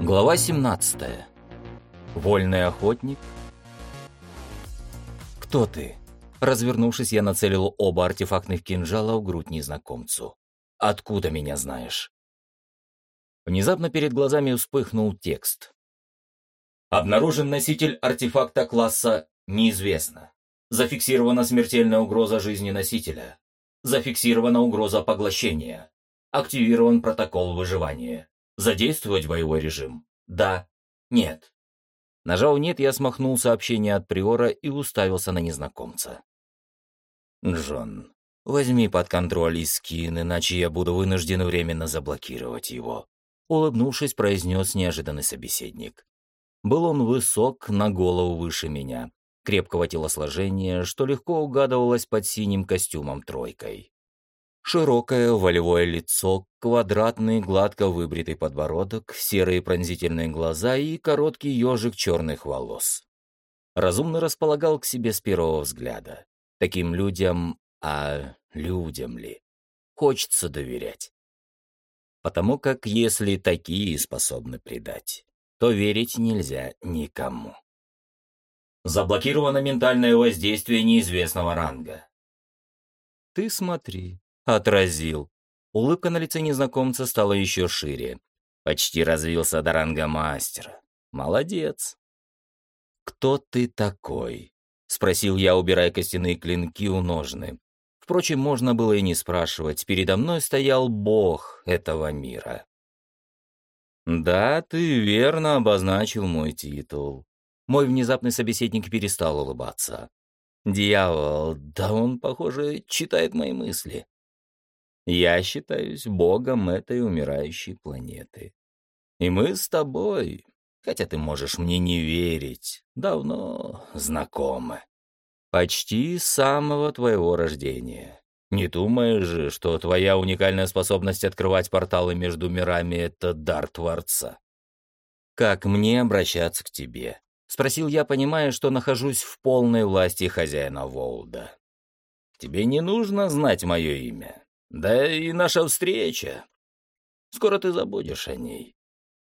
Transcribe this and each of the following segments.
Глава 17. Вольный охотник. «Кто ты?» Развернувшись, я нацелил оба артефактных кинжала в грудь незнакомцу. «Откуда меня знаешь?» Внезапно перед глазами вспыхнул текст. Обнаружен носитель артефакта класса «Неизвестно». Зафиксирована смертельная угроза жизни носителя. Зафиксирована угроза поглощения. Активирован протокол выживания. Задействовать боевой режим? Да. Нет. Нажал «нет», я смахнул сообщение от Приора и уставился на незнакомца. «Джон, возьми под контроль Искин, иначе я буду вынужден временно заблокировать его», улыбнувшись, произнес неожиданный собеседник. Был он высок, на голову выше меня, крепкого телосложения, что легко угадывалось под синим костюмом-тройкой. Широкое волевое лицо, квадратный гладко выбритый подбородок, серые пронзительные глаза и короткий ежик черных волос. Разумно располагал к себе с первого взгляда. Таким людям, а людям ли, хочется доверять. Потому как если такие способны предать, то верить нельзя никому. Заблокировано ментальное воздействие неизвестного ранга. Ты смотри, Отразил. Улыбка на лице незнакомца стала еще шире. Почти развился до ранга мастера. Молодец. «Кто ты такой?» — спросил я, убирая костяные клинки у ножны. Впрочем, можно было и не спрашивать. Передо мной стоял бог этого мира. «Да, ты верно обозначил мой титул». Мой внезапный собеседник перестал улыбаться. «Дьявол, да он, похоже, читает мои мысли. Я считаюсь богом этой умирающей планеты. И мы с тобой, хотя ты можешь мне не верить, давно знакомы. Почти с самого твоего рождения. Не думаешь же, что твоя уникальная способность открывать порталы между мирами — это дар Творца? Как мне обращаться к тебе? Спросил я, понимая, что нахожусь в полной власти хозяина Волда. Тебе не нужно знать мое имя. Да и наша встреча. Скоро ты забудешь о ней.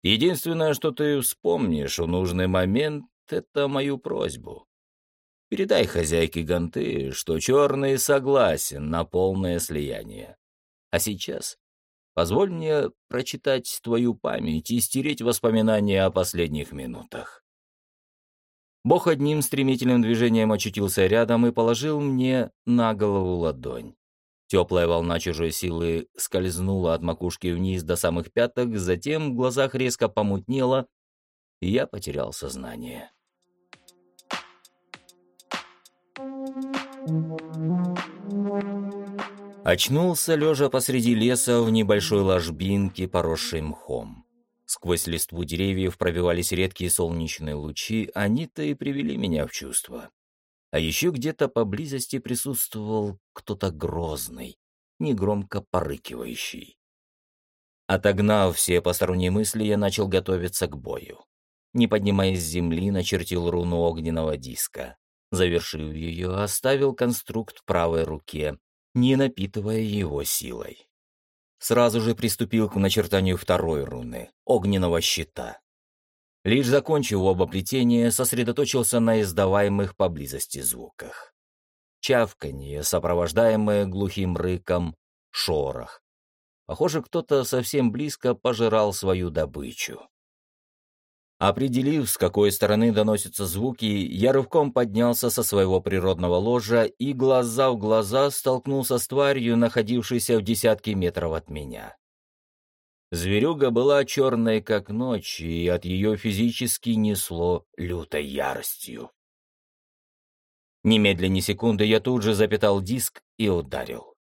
Единственное, что ты вспомнишь в нужный момент, это мою просьбу. Передай хозяйке Ганты, что Черный согласен на полное слияние. А сейчас позволь мне прочитать твою память и стереть воспоминания о последних минутах. Бог одним стремительным движением очутился рядом и положил мне на голову ладонь. Теплая волна чужой силы скользнула от макушки вниз до самых пяток, затем в глазах резко помутнело, и я потерял сознание. Очнулся, лежа посреди леса в небольшой ложбинке, поросшей мхом. Сквозь листву деревьев пробивались редкие солнечные лучи, они-то и привели меня в чувство. А еще где-то поблизости присутствовал кто-то грозный, негромко порыкивающий. Отогнав все посторонние мысли, я начал готовиться к бою. Не поднимаясь с земли, начертил руну огненного диска. Завершив ее, оставил конструкт в правой руке, не напитывая его силой. Сразу же приступил к начертанию второй руны — огненного щита. Лишь закончив оба плетения, сосредоточился на издаваемых поблизости звуках. Чавканье, сопровождаемое глухим рыком, шорох. Похоже, кто-то совсем близко пожирал свою добычу. Определив, с какой стороны доносятся звуки, я рывком поднялся со своего природного ложа и глаза в глаза столкнулся с тварью, находившейся в десятке метров от меня. Зверюга была черной, как ночь, и от ее физически несло лютой яростью. Немедленно секунды я тут же запитал диск и ударил.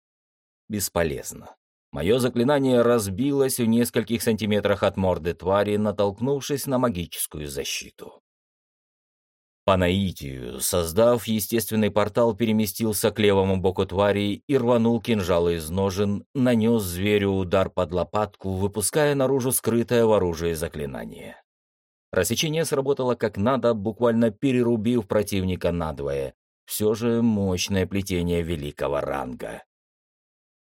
Бесполезно. Мое заклинание разбилось в нескольких сантиметрах от морды твари, натолкнувшись на магическую защиту. По наитию, создав естественный портал, переместился к левому боку твари и рванул кинжал из ножен, нанес зверю удар под лопатку, выпуская наружу скрытое в оружии заклинание. Рассечение сработало как надо, буквально перерубив противника надвое. Все же мощное плетение великого ранга.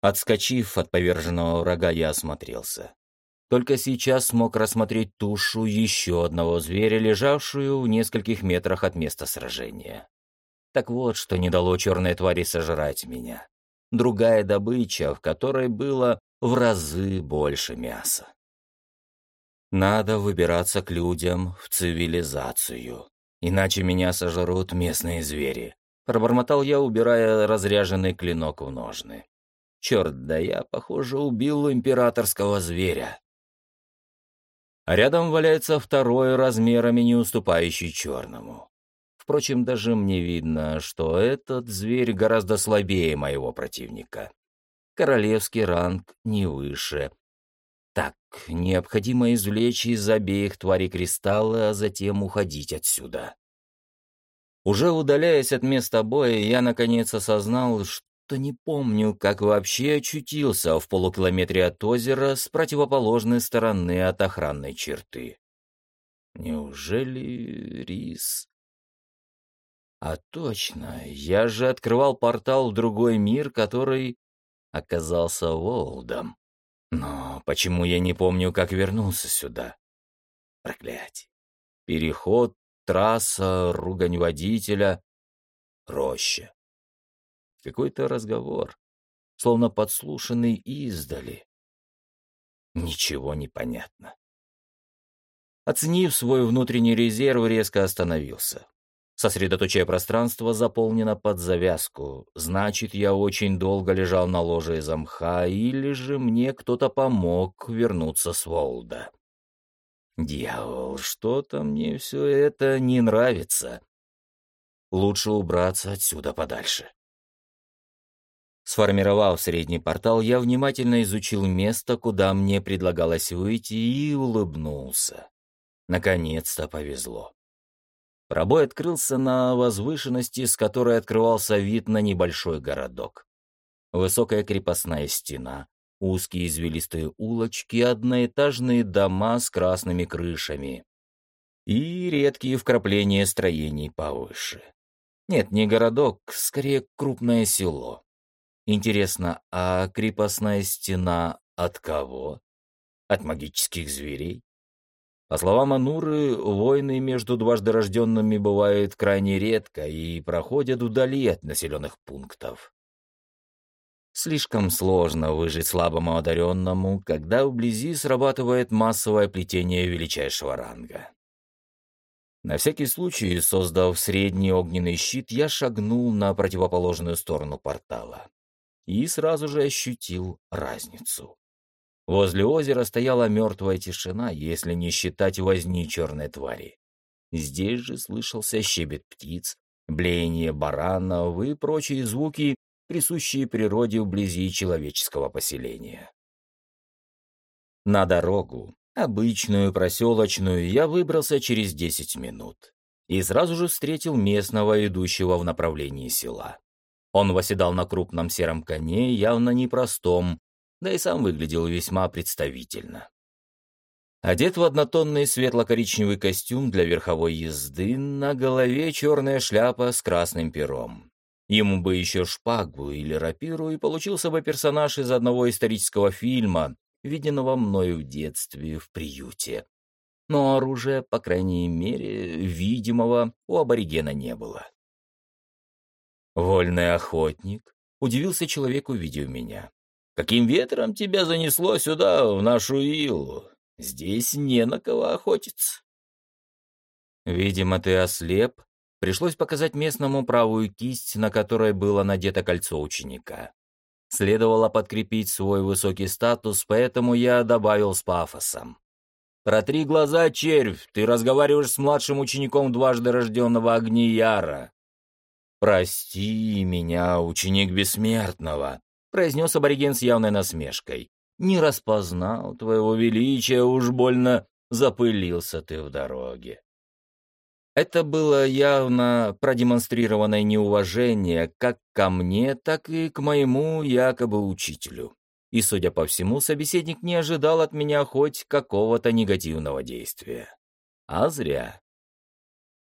Отскочив от поверженного врага, я осмотрелся. Только сейчас смог рассмотреть тушу еще одного зверя, лежавшую в нескольких метрах от места сражения. Так вот, что не дало черной твари сожрать меня. Другая добыча, в которой было в разы больше мяса. Надо выбираться к людям, в цивилизацию. Иначе меня сожрут местные звери. Пробормотал я, убирая разряженный клинок в ножны. Черт, да я, похоже, убил императорского зверя. А рядом валяется второй размерами не уступающий черному. Впрочем, даже мне видно, что этот зверь гораздо слабее моего противника. Королевский ранг не выше. Так, необходимо извлечь из обеих тварей кристаллы, а затем уходить отсюда. Уже удаляясь от места боя, я наконец осознал, что не помню, как вообще очутился в полукилометре от озера с противоположной стороны от охранной черты. Неужели рис? А точно, я же открывал портал в другой мир, который оказался Волдом. Но почему я не помню, как вернулся сюда? Проклятие. Переход, трасса, ругань водителя, роща. Какой-то разговор, словно подслушанный издали. Ничего не понятно. Оценив свой внутренний резерв, резко остановился. Сосредоточие пространство заполнено под завязку. Значит, я очень долго лежал на ложе из мха, или же мне кто-то помог вернуться с Волда. Дьявол, что-то мне все это не нравится. Лучше убраться отсюда подальше. Сформировав средний портал, я внимательно изучил место, куда мне предлагалось выйти, и улыбнулся. Наконец-то повезло. Пробой открылся на возвышенности, с которой открывался вид на небольшой городок. Высокая крепостная стена, узкие извилистые улочки, одноэтажные дома с красными крышами и редкие вкрапления строений повыше. Нет, не городок, скорее крупное село. Интересно, а крепостная стена от кого? От магических зверей? По словам Ануры, войны между дважды рожденными бывают крайне редко и проходят вдали от населенных пунктов. Слишком сложно выжить слабому одаренному, когда вблизи срабатывает массовое плетение величайшего ранга. На всякий случай, создав средний огненный щит, я шагнул на противоположную сторону портала и сразу же ощутил разницу. Возле озера стояла мертвая тишина, если не считать возни черной твари. Здесь же слышался щебет птиц, блеяние баранов и прочие звуки, присущие природе вблизи человеческого поселения. На дорогу, обычную проселочную, я выбрался через десять минут и сразу же встретил местного, идущего в направлении села. Он восседал на крупном сером коне, явно непростом, да и сам выглядел весьма представительно. Одет в однотонный светло-коричневый костюм для верховой езды, на голове черная шляпа с красным пером. Ему бы еще шпагу или рапиру, и получился бы персонаж из одного исторического фильма, виденного мною в детстве в приюте. Но оружия, по крайней мере, видимого у аборигена не было. «Вольный охотник?» — удивился человек, увидев меня. «Каким ветром тебя занесло сюда, в нашу илу? Здесь не на кого охотиться». «Видимо, ты ослеп», Пришлось показать местному правую кисть, на которой было надето кольцо ученика. Следовало подкрепить свой высокий статус, поэтому я добавил с пафосом. «Протри глаза, червь, ты разговариваешь с младшим учеником дважды рожденного Агнияра. «Прости меня, ученик бессмертного», — произнес абориген с явной насмешкой. «Не распознал твоего величия, уж больно запылился ты в дороге». Это было явно продемонстрированное неуважение как ко мне, так и к моему якобы учителю. И, судя по всему, собеседник не ожидал от меня хоть какого-то негативного действия. А зря.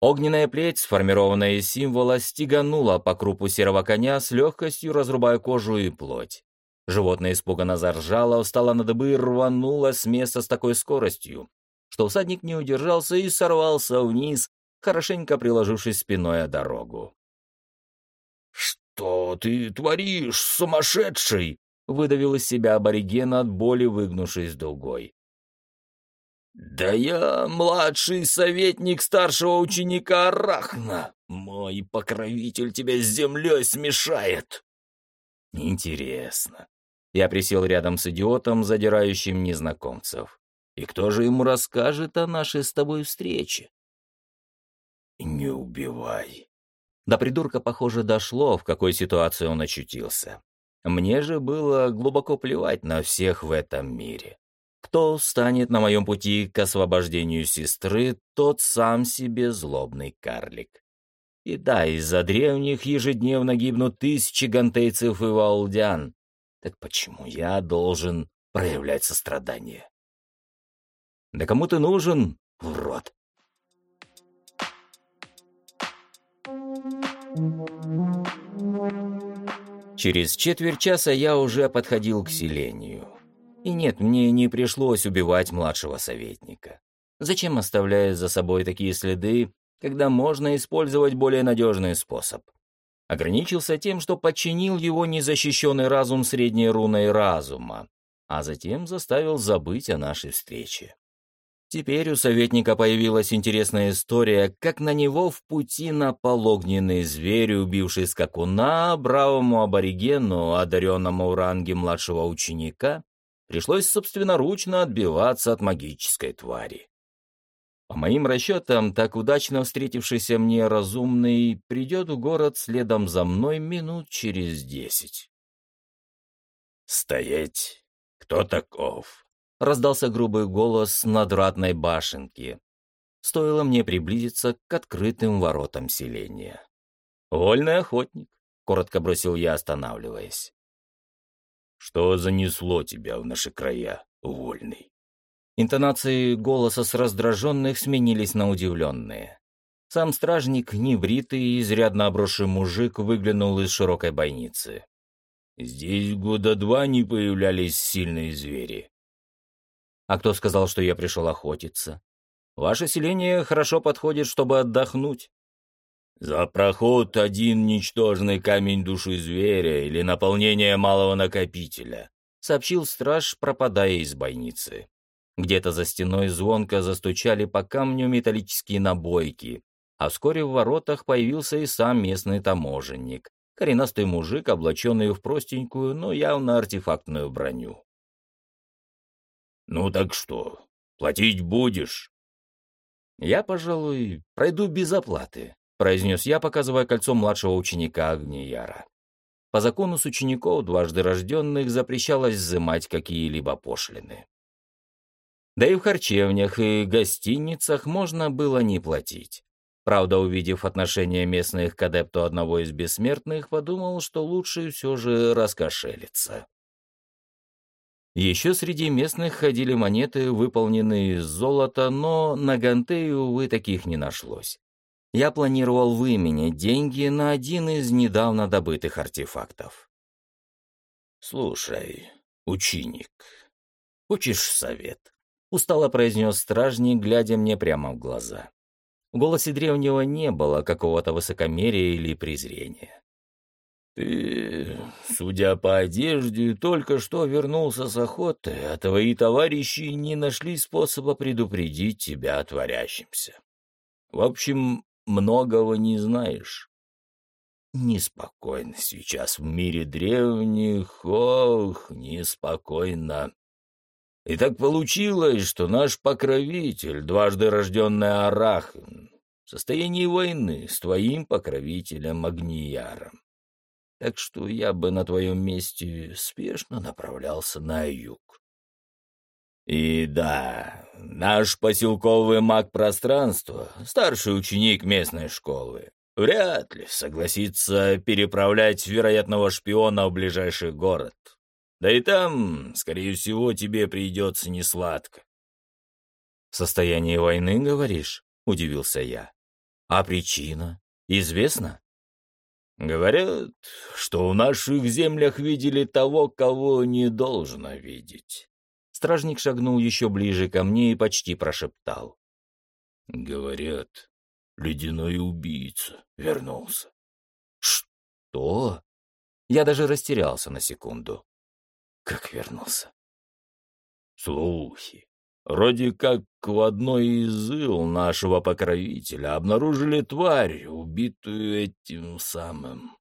Огненная плеть, сформированная из символа, стеганула по крупу серого коня с легкостью разрубая кожу и плоть. Животное испуганно заржало, встало на дыбы и рвануло с места с такой скоростью, что всадник не удержался и сорвался вниз, хорошенько приложившись спиной о дорогу. «Что ты творишь, сумасшедший?» — выдавил из себя абориген от боли, выгнувшись дугой. «Да я младший советник старшего ученика Арахна. Мой покровитель тебя с землей смешает». «Интересно». Я присел рядом с идиотом, задирающим незнакомцев. «И кто же ему расскажет о нашей с тобой встрече?» «Не убивай». До придурка, похоже, дошло, в какой ситуации он очутился. Мне же было глубоко плевать на всех в этом мире. Кто встанет на моем пути к освобождению сестры, тот сам себе злобный карлик. И да, из-за древних ежедневно гибнут тысячи гантейцев и валдян. Так почему я должен проявлять сострадание? Да кому ты нужен, урод? Через четверть часа я уже подходил к селению. И нет, мне не пришлось убивать младшего советника. Зачем оставлять за собой такие следы, когда можно использовать более надежный способ? Ограничился тем, что подчинил его незащищенный разум средней руной разума, а затем заставил забыть о нашей встрече. Теперь у советника появилась интересная история, как на него в пути напал огненный зверь, убивший скакуна, бравому аборигену, одаренному в ранге младшего ученика, пришлось собственноручно отбиваться от магической твари. По моим расчетам, так удачно встретившийся мне разумный придет в город следом за мной минут через десять. «Стоять! Кто таков?» раздался грубый голос надратной башенки. Стоило мне приблизиться к открытым воротам селения. «Вольный охотник», — коротко бросил я, останавливаясь. «Что занесло тебя в наши края, вольный?» Интонации голоса с раздраженных сменились на удивленные. Сам стражник, небритый и изрядно обросший мужик, выглянул из широкой бойницы. «Здесь года два не появлялись сильные звери. А кто сказал, что я пришел охотиться? Ваше селение хорошо подходит, чтобы отдохнуть. За проход один ничтожный камень души зверя или наполнение малого накопителя, сообщил страж, пропадая из бойницы. Где-то за стеной звонко застучали по камню металлические набойки, а вскоре в воротах появился и сам местный таможенник, коренастый мужик, облаченный в простенькую, но явно артефактную броню. «Ну так что, платить будешь?» «Я, пожалуй, пройду без оплаты», — произнес я, показывая кольцо младшего ученика Агнияра. По закону с учеников, дважды рожденных, запрещалось взимать какие-либо пошлины. Да и в харчевнях и гостиницах можно было не платить. Правда, увидев отношение местных к адепту одного из бессмертных, подумал, что лучше все же раскошелиться. Еще среди местных ходили монеты, выполненные из золота, но на Гантею, увы, таких не нашлось. Я планировал выменять деньги на один из недавно добытых артефактов. «Слушай, ученик, хочешь совет?» — устало произнес стражник, глядя мне прямо в глаза. В голосе древнего не было какого-то высокомерия или презрения. Ты, судя по одежде, только что вернулся с охоты, а твои товарищи не нашли способа предупредить тебя о творящемся. В общем, многого не знаешь. Неспокойно сейчас в мире древних, ох, неспокойно. И так получилось, что наш покровитель, дважды рожденный Арахн, в состоянии войны с твоим покровителем Агнияром так что я бы на твоем месте спешно направлялся на юг. И да, наш поселковый маг пространства, старший ученик местной школы, вряд ли согласится переправлять вероятного шпиона в ближайший город. Да и там, скорее всего, тебе придется несладко. «В состоянии войны, говоришь?» — удивился я. «А причина? Известно?» Говорят, что в наших землях видели того, кого не должно видеть. Стражник шагнул еще ближе ко мне и почти прошептал. Говорят, ледяной убийца вернулся. Что? Я даже растерялся на секунду. Как вернулся? Слухи. Вроде как в одной из ил нашего покровителя обнаружили тварь, убитую этим самым.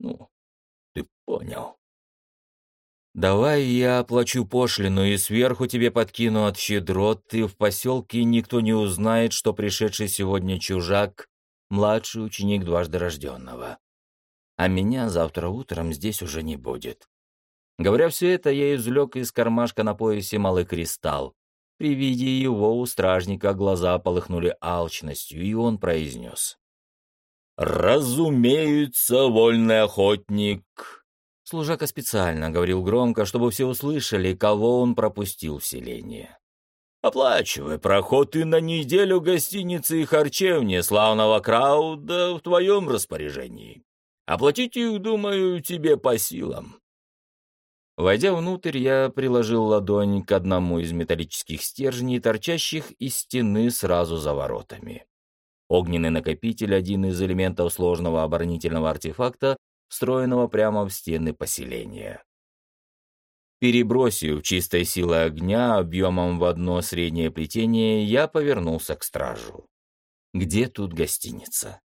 Ну, ты понял. Давай я оплачу пошлину и сверху тебе подкину от щедрот, и в поселке никто не узнает, что пришедший сегодня чужак — младший ученик дважды рожденного. А меня завтра утром здесь уже не будет. Говоря все это, я извлек из кармашка на поясе малый кристалл. При виде его у стражника глаза полыхнули алчностью, и он произнес. «Разумеется, вольный охотник!» Служака специально говорил громко, чтобы все услышали, кого он пропустил в селение. «Оплачивай проход и на неделю гостиницы и харчевни славного Крауда в твоем распоряжении. Оплатить их, думаю, тебе по силам. Войдя внутрь, я приложил ладонь к одному из металлических стержней, торчащих из стены сразу за воротами. Огненный накопитель — один из элементов сложного оборонительного артефакта, встроенного прямо в стены поселения. Перебросив чистой силой огня объемом в одно среднее плетение, я повернулся к стражу. Где тут гостиница?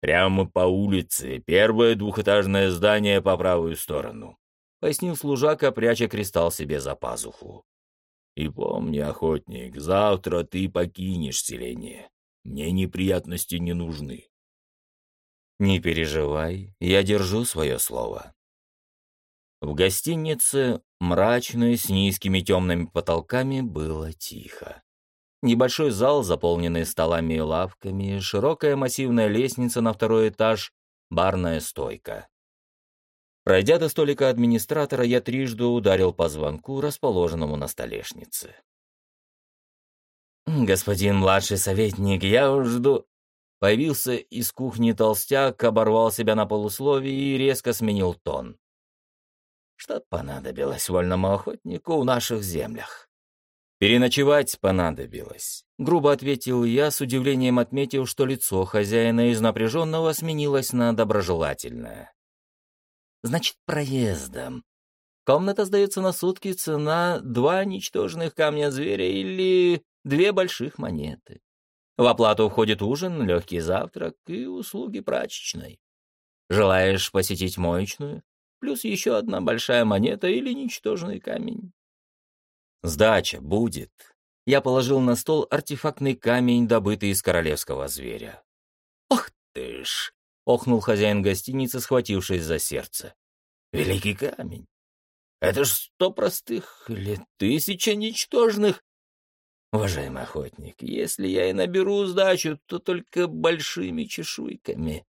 Прямо по улице, первое двухэтажное здание по правую сторону. — пояснил служака, пряча кристалл себе за пазуху. «И помни, охотник, завтра ты покинешь селение. Мне неприятности не нужны». «Не переживай, я держу свое слово». В гостинице, мрачной, с низкими темными потолками, было тихо. Небольшой зал, заполненный столами и лавками, широкая массивная лестница на второй этаж, барная стойка. Пройдя до столика администратора, я трижды ударил по звонку, расположенному на столешнице. «Господин младший советник, я жду...» Появился из кухни толстяк, оборвал себя на полусловие и резко сменил тон. «Что понадобилось вольному охотнику в наших землях?» «Переночевать понадобилось», — грубо ответил я, с удивлением отметив, что лицо хозяина из напряженного сменилось на доброжелательное. Значит, проездом. Комната сдается на сутки, цена два ничтожных камня зверя или две больших монеты. В оплату входит ужин, легкий завтрак и услуги прачечной. Желаешь посетить моечную? Плюс еще одна большая монета или ничтожный камень. Сдача будет. Я положил на стол артефактный камень, добытый из королевского зверя. Ох ты ж! — охнул хозяин гостиницы, схватившись за сердце. «Великий камень! Это ж сто простых или тысяча ничтожных!» «Уважаемый охотник, если я и наберу сдачу, то только большими чешуйками».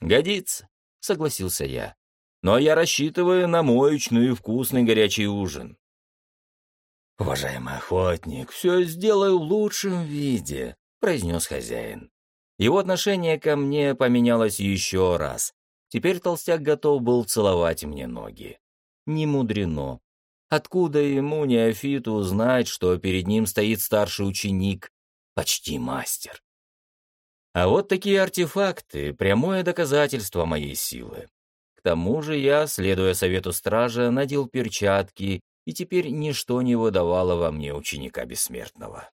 «Годится», — согласился я. «Но я рассчитываю на моечный и вкусный горячий ужин». «Уважаемый охотник, все сделаю в лучшем виде», — произнес хозяин. Его отношение ко мне поменялось еще раз. Теперь толстяк готов был целовать мне ноги. Не мудрено. Откуда ему, неофиту, знать, что перед ним стоит старший ученик, почти мастер? А вот такие артефакты — прямое доказательство моей силы. К тому же я, следуя совету стража, надел перчатки, и теперь ничто не выдавало во мне ученика бессмертного.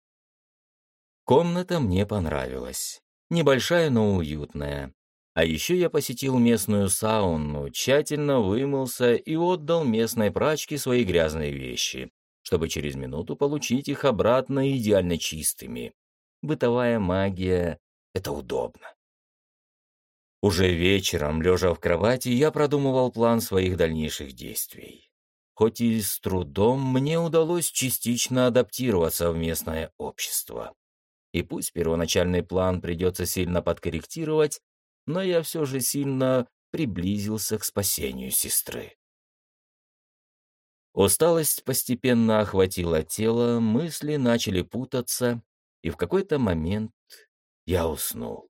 Комната мне понравилась. Небольшая, но уютная. А еще я посетил местную сауну, тщательно вымылся и отдал местной прачке свои грязные вещи, чтобы через минуту получить их обратно идеально чистыми. Бытовая магия — это удобно. Уже вечером, лежа в кровати, я продумывал план своих дальнейших действий. Хоть и с трудом, мне удалось частично адаптироваться в местное общество. И пусть первоначальный план придется сильно подкорректировать, но я все же сильно приблизился к спасению сестры. Усталость постепенно охватила тело, мысли начали путаться, и в какой-то момент я уснул.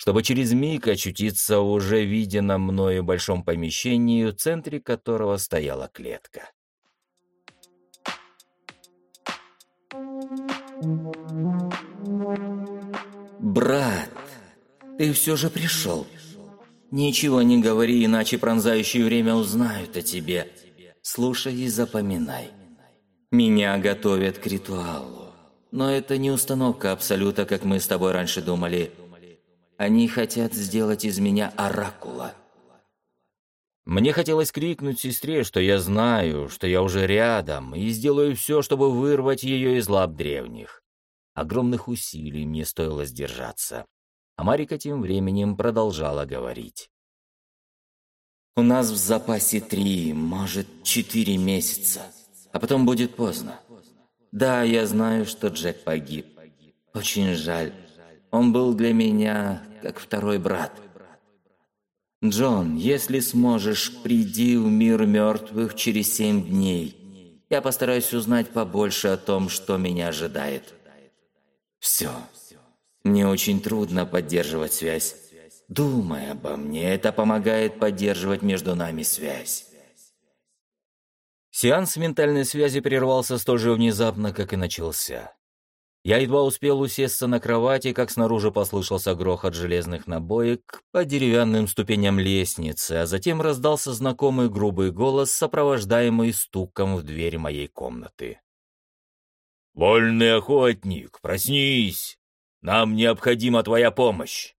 чтобы через миг очутиться в уже виденном мною большом помещении, в центре которого стояла клетка. «Брат, ты все же пришел. Ничего не говори, иначе пронзающее время узнают о тебе. Слушай и запоминай. Меня готовят к ритуалу. Но это не установка Абсолюта, как мы с тобой раньше думали. Они хотят сделать из меня оракула. Мне хотелось крикнуть сестре, что я знаю, что я уже рядом, и сделаю все, чтобы вырвать ее из лап древних. Огромных усилий мне стоило сдержаться. А Марика тем временем продолжала говорить. «У нас в запасе три, может, четыре месяца, а потом будет поздно. Да, я знаю, что Джек погиб. Очень жаль. Он был для меня как второй брат. Джон, если сможешь, приди в мир мертвых через семь дней. Я постараюсь узнать побольше о том, что меня ожидает. Все. Мне очень трудно поддерживать связь. Думай обо мне, это помогает поддерживать между нами связь. Сеанс ментальной связи прервался столь же внезапно, как и начался. Я едва успел усесться на кровати, как снаружи послышался грохот железных набоек по деревянным ступеням лестницы, а затем раздался знакомый грубый голос, сопровождаемый стуком в дверь моей комнаты. «Вольный охотник, проснись! Нам необходима твоя помощь!»